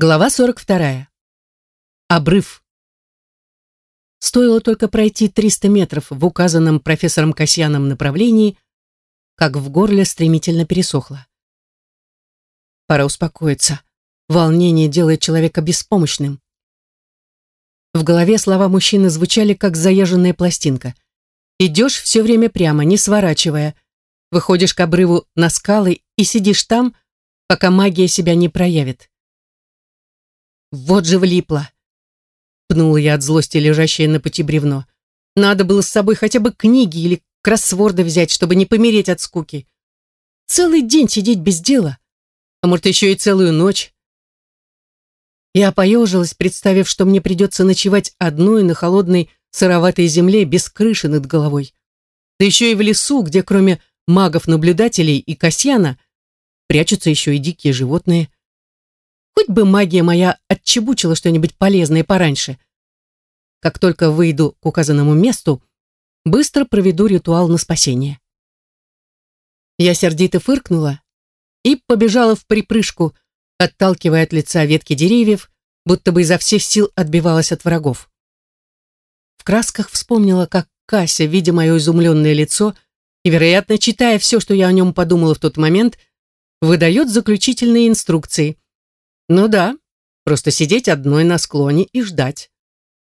Глава 42. Обрыв. Стоило только пройти 300 метров в указанном профессором Касьяном направлении, как в горле стремительно пересохло. Пора успокоиться. Волнение делает человека беспомощным. В голове слова мужчины звучали, как заезженная пластинка. Идешь все время прямо, не сворачивая. Выходишь к обрыву на скалы и сидишь там, пока магия себя не проявит. Вот же влипла. Пнула я от злости лежащее на пути бревно. Надо было с собой хотя бы книги или кроссворды взять, чтобы не помереть от скуки. Целый день сидеть без дела. А может, еще и целую ночь. Я поежилась, представив, что мне придется ночевать одной на холодной сыроватой земле без крыши над головой. Да еще и в лесу, где кроме магов-наблюдателей и Касьяна прячутся еще и дикие животные. Хоть бы магия моя отчебучила что-нибудь полезное пораньше. Как только выйду к указанному месту, быстро проведу ритуал на спасение. Я сердито фыркнула и побежала в припрыжку, отталкивая от лица ветки деревьев, будто бы изо всех сил отбивалась от врагов. В красках вспомнила, как Кася, видя мое изумленное лицо и, вероятно, читая все, что я о нем подумала в тот момент, выдает заключительные инструкции. Ну да, просто сидеть одной на склоне и ждать.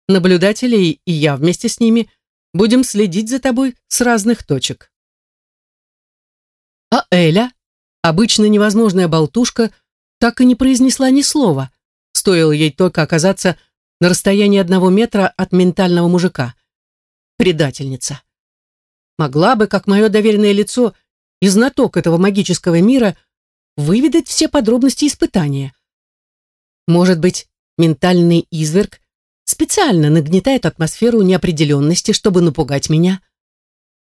Наблюдатели и я вместе с ними будем следить за тобой с разных точек. А Эля, обычно невозможная болтушка, так и не произнесла ни слова, стоило ей только оказаться на расстоянии одного метра от ментального мужика. Предательница. Могла бы, как мое доверенное лицо и знаток этого магического мира, выведать все подробности испытания. Может быть, ментальный изверг специально нагнетает атмосферу неопределенности, чтобы напугать меня?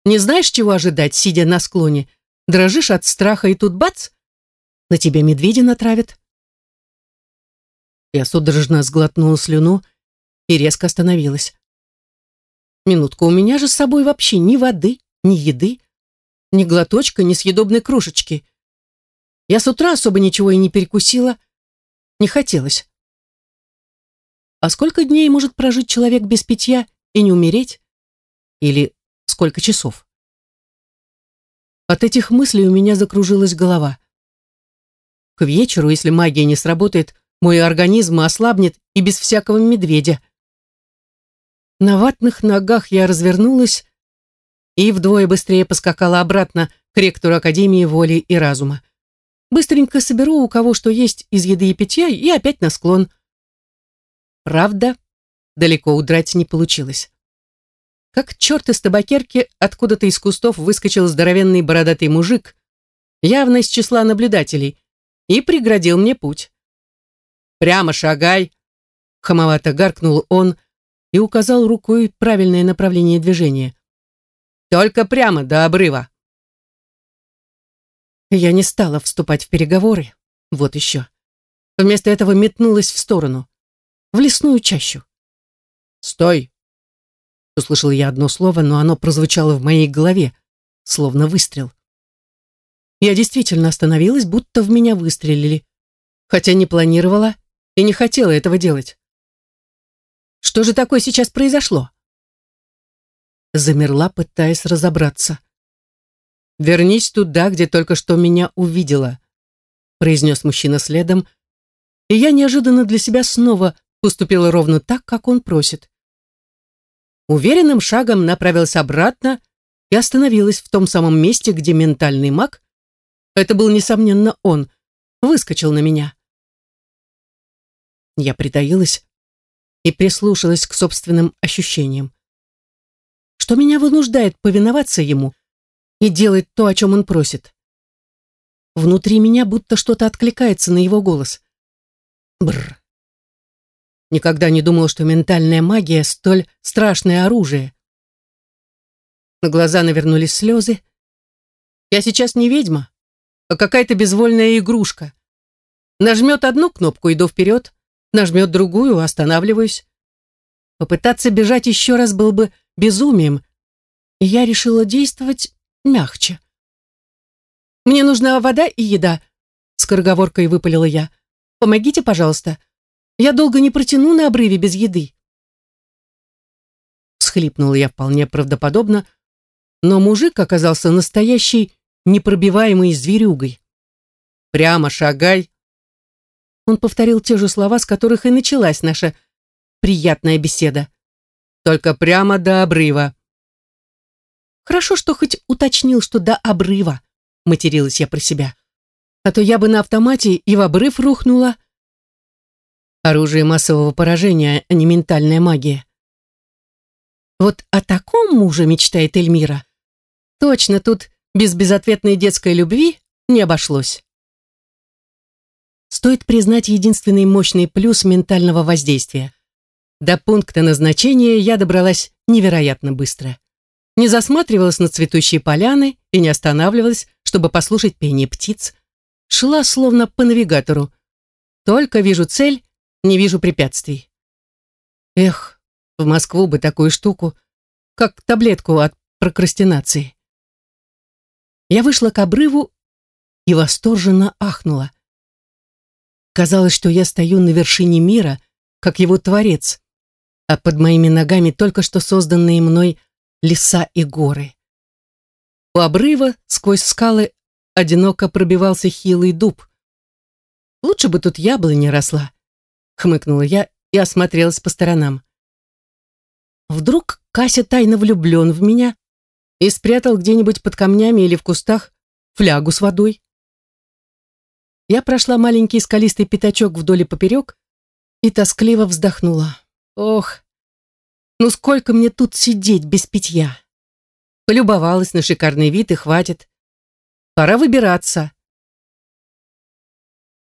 Не знаешь, чего ожидать, сидя на склоне? Дрожишь от страха, и тут бац! На тебя медведя натравят. Я судорожно сглотнула слюну и резко остановилась. Минутку, у меня же с собой вообще ни воды, ни еды, ни глоточка, ни съедобной крошечки. Я с утра особо ничего и не перекусила, не хотелось. А сколько дней может прожить человек без питья и не умереть? Или сколько часов? От этих мыслей у меня закружилась голова. К вечеру, если магия не сработает, мой организм ослабнет и без всякого медведя. На ватных ногах я развернулась и вдвое быстрее поскакала обратно к ректору Академии воли и разума. Быстренько соберу у кого что есть из еды и питья и опять на склон. Правда, далеко удрать не получилось. Как черт из табакерки, откуда-то из кустов выскочил здоровенный бородатый мужик, явно из числа наблюдателей, и преградил мне путь. «Прямо шагай!» — хамовато гаркнул он и указал рукой правильное направление движения. «Только прямо до обрыва!» Я не стала вступать в переговоры. Вот еще. Вместо этого метнулась в сторону. В лесную чащу. «Стой!» Услышал я одно слово, но оно прозвучало в моей голове, словно выстрел. Я действительно остановилась, будто в меня выстрелили, хотя не планировала и не хотела этого делать. Что же такое сейчас произошло? Замерла, пытаясь разобраться. «Вернись туда, где только что меня увидела», произнес мужчина следом, и я неожиданно для себя снова поступила ровно так, как он просит. Уверенным шагом направилась обратно и остановилась в том самом месте, где ментальный маг, это был, несомненно, он, выскочил на меня. Я притаилась и прислушалась к собственным ощущениям. Что меня вынуждает повиноваться ему, и делает то, о чем он просит. Внутри меня будто что-то откликается на его голос. Бр. Никогда не думал, что ментальная магия столь страшное оружие. На глаза навернулись слезы. Я сейчас не ведьма, а какая-то безвольная игрушка. Нажмет одну кнопку, иду вперед, нажмет другую, останавливаюсь. Попытаться бежать еще раз было бы безумием, и я решила действовать мягче. «Мне нужна вода и еда», — скороговоркой выпалила я. «Помогите, пожалуйста. Я долго не протяну на обрыве без еды. Схлипнула я вполне правдоподобно, но мужик оказался настоящей непробиваемой зверюгой. «Прямо шагай!» Он повторил те же слова, с которых и началась наша приятная беседа. «Только прямо до обрыва!» Хорошо, что хоть уточнил, что до обрыва, материлась я про себя. А то я бы на автомате и в обрыв рухнула. Оружие массового поражения, а не ментальная магия. Вот о таком муже мечтает Эльмира. Точно, тут без безответной детской любви не обошлось. Стоит признать единственный мощный плюс ментального воздействия. До пункта назначения я добралась невероятно быстро не засматривалась на цветущие поляны и не останавливалась, чтобы послушать пение птиц. Шла словно по навигатору. Только вижу цель, не вижу препятствий. Эх, в Москву бы такую штуку, как таблетку от прокрастинации. Я вышла к обрыву и восторженно ахнула. Казалось, что я стою на вершине мира, как его творец, а под моими ногами только что созданные мной леса и горы. У обрыва сквозь скалы одиноко пробивался хилый дуб. Лучше бы тут яблоня росла, хмыкнула я и осмотрелась по сторонам. Вдруг Кася тайно влюблен в меня и спрятал где-нибудь под камнями или в кустах флягу с водой. Я прошла маленький скалистый пятачок вдоль и поперек и тоскливо вздохнула. Ох, ну сколько мне тут сидеть без питья? Полюбовалась на шикарный вид и хватит. Пора выбираться.